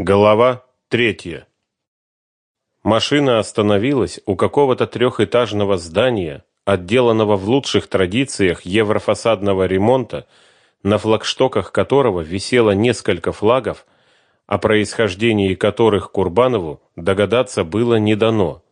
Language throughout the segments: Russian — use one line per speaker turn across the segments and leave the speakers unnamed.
Глава третья. Машина остановилась у какого-то трехэтажного здания, отделанного в лучших традициях еврофасадного ремонта, на флагштоках которого висело несколько флагов, о происхождении которых Курбанову догадаться было не дано.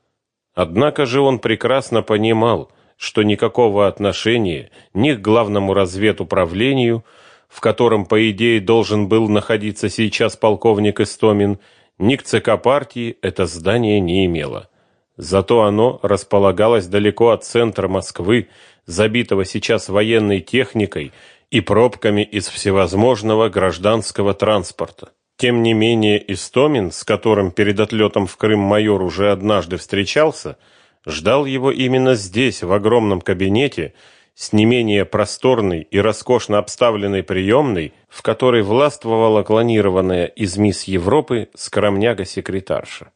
Однако же он прекрасно понимал, что никакого отношения ни к главному разведуправлению, в котором, по идее, должен был находиться сейчас полковник Истомин, ни к ЦК партии это здание не имело. Зато оно располагалось далеко от центра Москвы, забитого сейчас военной техникой и пробками из всевозможного гражданского транспорта. Тем не менее, Истомин, с которым перед отлетом в Крым майор уже однажды встречался, ждал его именно здесь, в огромном кабинете, с не менее просторной и роскошно обставленной приемной, в которой властвовала клонированная из мисс Европы скромняга-секретарша.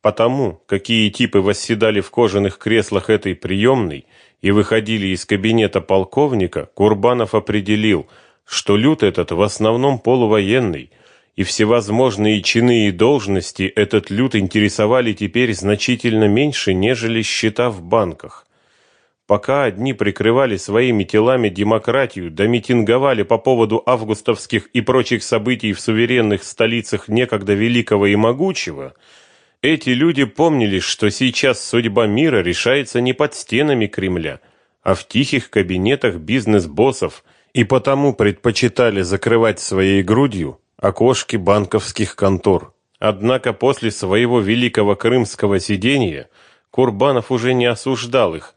Потому, какие типы восседали в кожаных креслах этой приемной и выходили из кабинета полковника, Курбанов определил, что люд этот в основном полувоенный, и всевозможные чины и должности этот люд интересовали теперь значительно меньше, нежели счета в банках. Пока одни прикрывали своими телами демократию, да митинговали по поводу августовских и прочих событий в суверенных столицах некогда великого и могучего, эти люди помнили, что сейчас судьба мира решается не под стенами Кремля, а в тихих кабинетах бизнес-боссов, и потому предпочитали закрывать своей грудью окошки банковских контор. Однако после своего великого крымского сидения Курбанов уже не осуждал их,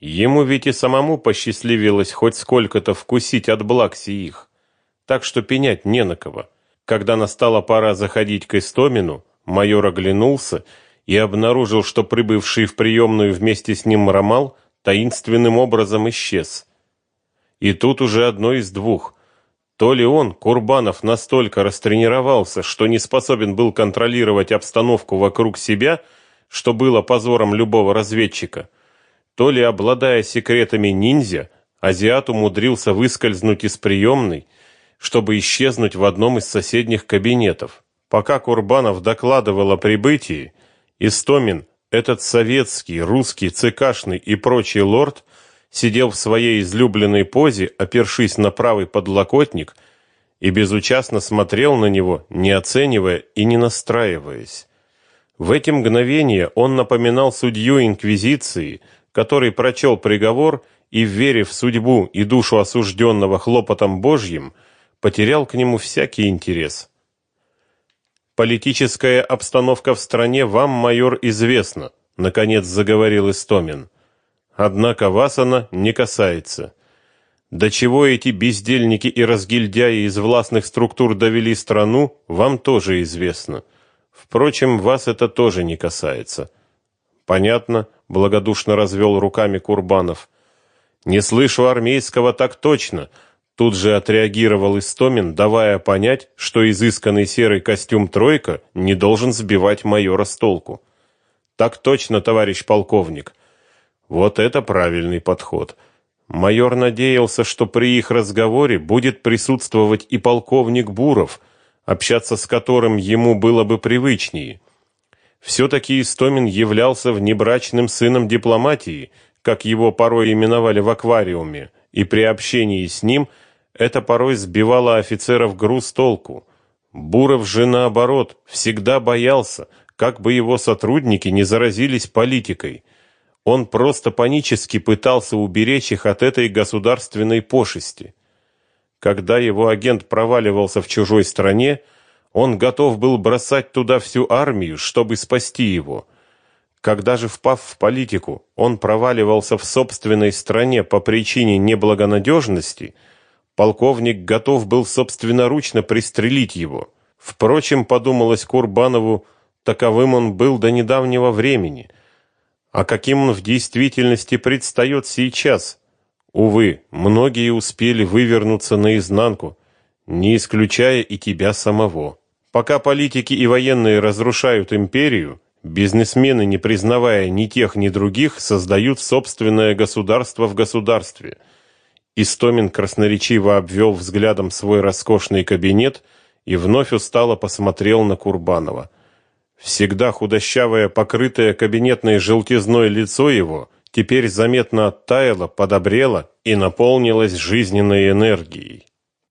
Ему ведь и самому посчастливилось хоть сколько-то вкусить от благ сих. Так что пенять не на кого. Когда настала пора заходить к Истомину, майор оглянулся и обнаружил, что прибывший в приемную вместе с ним Ромал таинственным образом исчез. И тут уже одно из двух. То ли он, Курбанов, настолько растренировался, что не способен был контролировать обстановку вокруг себя, что было позором любого разведчика – то ли обладая секретами ниндзя, азиат умудрился выскользнуть из приемной, чтобы исчезнуть в одном из соседних кабинетов. Пока Курбанов докладывал о прибытии, Истомин, этот советский, русский, цыкашный и прочий лорд, сидел в своей излюбленной позе, опершись на правый подлокотник, и безучастно смотрел на него, не оценивая и не настраиваясь. В эти мгновения он напоминал судью инквизиции, который прочел приговор и, верив в судьбу и душу осужденного хлопотом Божьим, потерял к нему всякий интерес. Политическая обстановка в стране вам, майор, известна, наконец заговорил Истомин. Однако вас она не касается. До чего эти бездельники и разгильдяи из властных структур довели страну, вам тоже известно. Впрочем, вас это тоже не касается. Понятно, благодушно развел руками Курбанов. Не слышу армейского так точно. Тут же отреагировал Истомин, давая понять, что изысканный серый костюм тройка не должен сбивать майора с толку. Так точно, товарищ полковник. Вот это правильный подход. Майор надеялся, что при их разговоре будет присутствовать и полковник Буров, общаться с которым ему было бы привычнее. Все-таки Истомин являлся внебрачным сыном дипломатии, как его порой именовали в аквариуме, и при общении с ним это порой сбивало офицеров груз толку. Буров же наоборот, всегда боялся, как бы его сотрудники не заразились политикой. Он просто панически пытался уберечь их от этой государственной пошести. Когда его агент проваливался в чужой стране, он готов был бросать туда всю армию, чтобы спасти его. Когда же, впав в политику, он проваливался в собственной стране по причине неблагонадежности, полковник готов был собственноручно пристрелить его. Впрочем, подумалось Курбанову, таковым он был до недавнего времени. А каким он в действительности предстает сейчас? Увы, многие успели вывернуться наизнанку, не исключая и тебя самого. Пока политики и военные разрушают империю, бизнесмены, не признавая ни тех, ни других, создают собственное государство в государстве. Истомин красноречиво обвел взглядом свой роскошный кабинет и вновь устало посмотрел на Курбанова. Всегда худощавое, покрытое кабинетной желтизной лицо его теперь заметно оттаяло, подобрело и наполнилось жизненной энергией.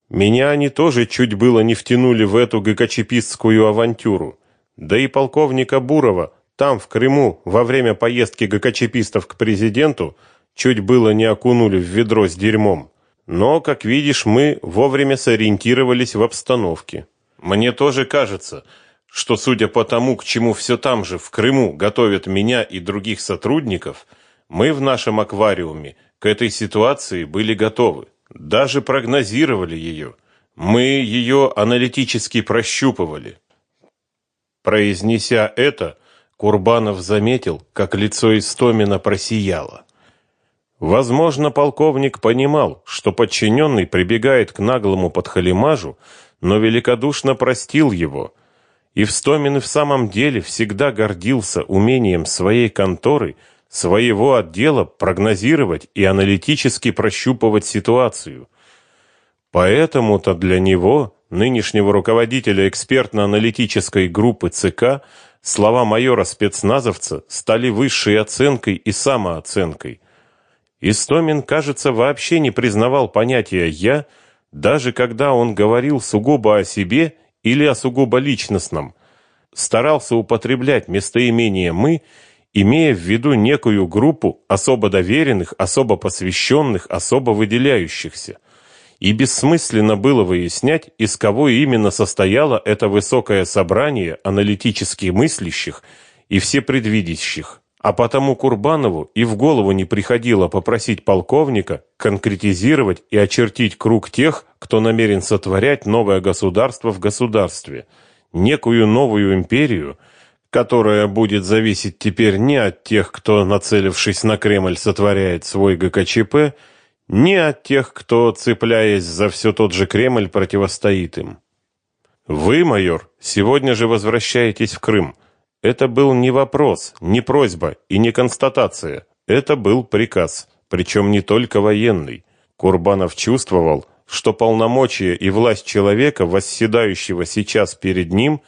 Меня они тоже чуть было не втянули в эту ГКЧПистскую авантюру. Да и полковника Бурова там, в Крыму, во время поездки ГКЧПистов к президенту, чуть было не окунули в ведро с дерьмом. Но, как видишь, мы вовремя сориентировались в обстановке. Мне тоже кажется, что, судя по тому, к чему все там же, в Крыму, готовят меня и других сотрудников, мы в нашем аквариуме к этой ситуации были готовы. Даже прогнозировали ее. Мы ее аналитически прощупывали. Произнеся это, Курбанов заметил, как лицо Истомина просияло. Возможно, полковник понимал, что подчиненный прибегает к наглому подхалимажу, но великодушно простил его – и Встомин и в самом деле всегда гордился умением своей конторы, своего отдела прогнозировать и аналитически прощупывать ситуацию. Поэтому-то для него, нынешнего руководителя экспертно-аналитической группы ЦК, слова майора-спецназовца стали высшей оценкой и самооценкой. Истомин, кажется, вообще не признавал понятия «я», даже когда он говорил сугубо о себе или о сугубо личностном, старался употреблять местоимение «мы», имея в виду некую группу особо доверенных, особо посвященных, особо выделяющихся. И бессмысленно было выяснять, из кого именно состояло это высокое собрание аналитически мыслящих и всепредвидящих. А потому Курбанову и в голову не приходило попросить полковника конкретизировать и очертить круг тех, кто намерен сотворять новое государство в государстве, некую новую империю, которая будет зависеть теперь не от тех, кто, нацелившись на Кремль, сотворяет свой ГКЧП, не от тех, кто, цепляясь за все тот же Кремль, противостоит им. Вы, майор, сегодня же возвращаетесь в Крым. Это был не вопрос, не просьба и не констатация. Это был приказ, причем не только военный. Курбанов чувствовал, что полномочия и власть человека, восседающего сейчас перед ним,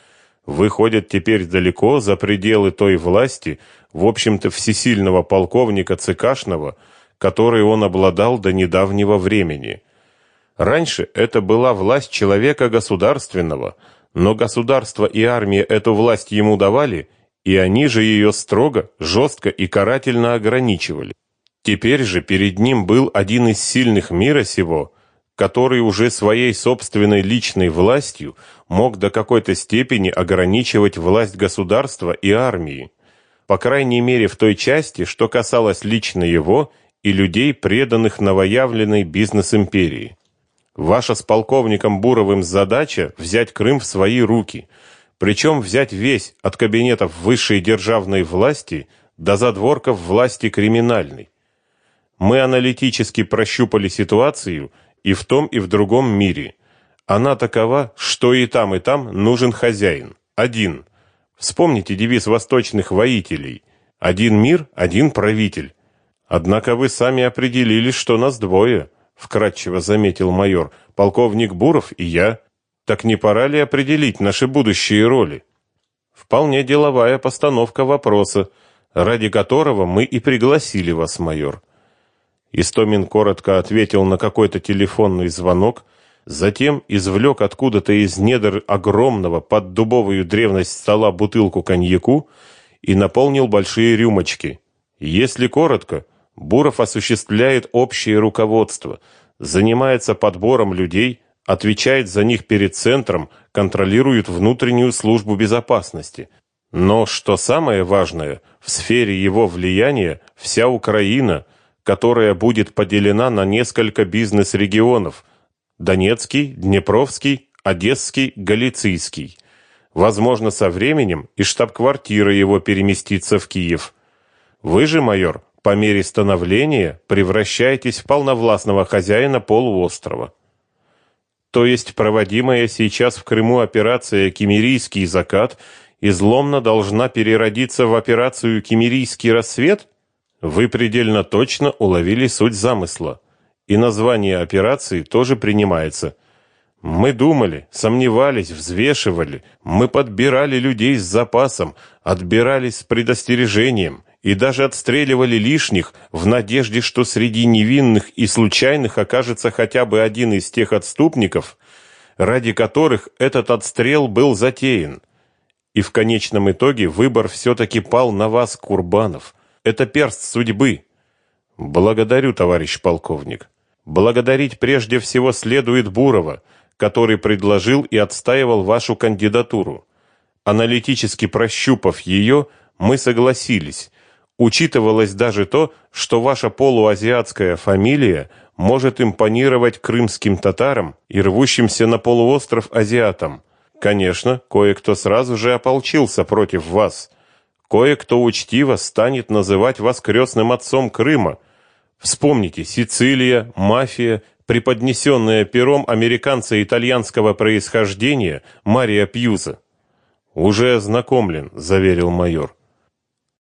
выходят теперь далеко за пределы той власти, в общем-то всесильного полковника ЦКшного, которой он обладал до недавнего времени. Раньше это была власть человека государственного – но государство и армия эту власть ему давали, и они же ее строго, жестко и карательно ограничивали. Теперь же перед ним был один из сильных мира сего, который уже своей собственной личной властью мог до какой-то степени ограничивать власть государства и армии, по крайней мере в той части, что касалось лично его и людей, преданных новоявленной бизнес-империи. Ваша с полковником Буровым задача взять Крым в свои руки, причем взять весь от кабинетов высшей державной власти до задворков власти криминальной. Мы аналитически прощупали ситуацию и в том, и в другом мире. Она такова, что и там, и там нужен хозяин. Один. Вспомните девиз восточных воителей. Один мир, один правитель. Однако вы сами определили, что нас двое – вкратчиво заметил майор. Полковник Буров и я. Так не пора ли определить наши будущие роли? Вполне деловая постановка вопроса, ради которого мы и пригласили вас, майор. Истомин коротко ответил на какой-то телефонный звонок, затем извлек откуда-то из недр огромного под дубовую древность стола бутылку коньяку и наполнил большие рюмочки. Если коротко, Буров осуществляет общее руководство, занимается подбором людей, отвечает за них перед центром, контролирует внутреннюю службу безопасности. Но что самое важное, в сфере его влияния вся Украина, которая будет поделена на несколько бизнес-регионов: Донецкий, Днепровский, Одесский, Галицийский. Возможно, со временем и штаб-квартира его переместится в Киев. Вы же, майор, по мере становления превращаетесь в полновластного хозяина полуострова. То есть проводимая сейчас в Крыму операция «Кемерийский закат» изломно должна переродиться в операцию «Кемерийский рассвет»? Вы предельно точно уловили суть замысла. И название операции тоже принимается. Мы думали, сомневались, взвешивали, мы подбирали людей с запасом, отбирались с предостережением и даже отстреливали лишних в надежде, что среди невинных и случайных окажется хотя бы один из тех отступников, ради которых этот отстрел был затеян. И в конечном итоге выбор все-таки пал на вас, Курбанов. Это перст судьбы. Благодарю, товарищ полковник. Благодарить прежде всего следует Бурова, который предложил и отстаивал вашу кандидатуру. Аналитически прощупав ее, мы согласились. Учитывалось даже то, что ваша полуазиатская фамилия может импонировать крымским татарам и рвущимся на полуостров азиатам. Конечно, кое-кто сразу же ополчился против вас. Кое-кто учтиво станет называть вас крестным отцом Крыма. Вспомните, Сицилия, мафия преподнесенная пером американца итальянского происхождения Мария Пьюза. Уже ознакомлен, заверил майор.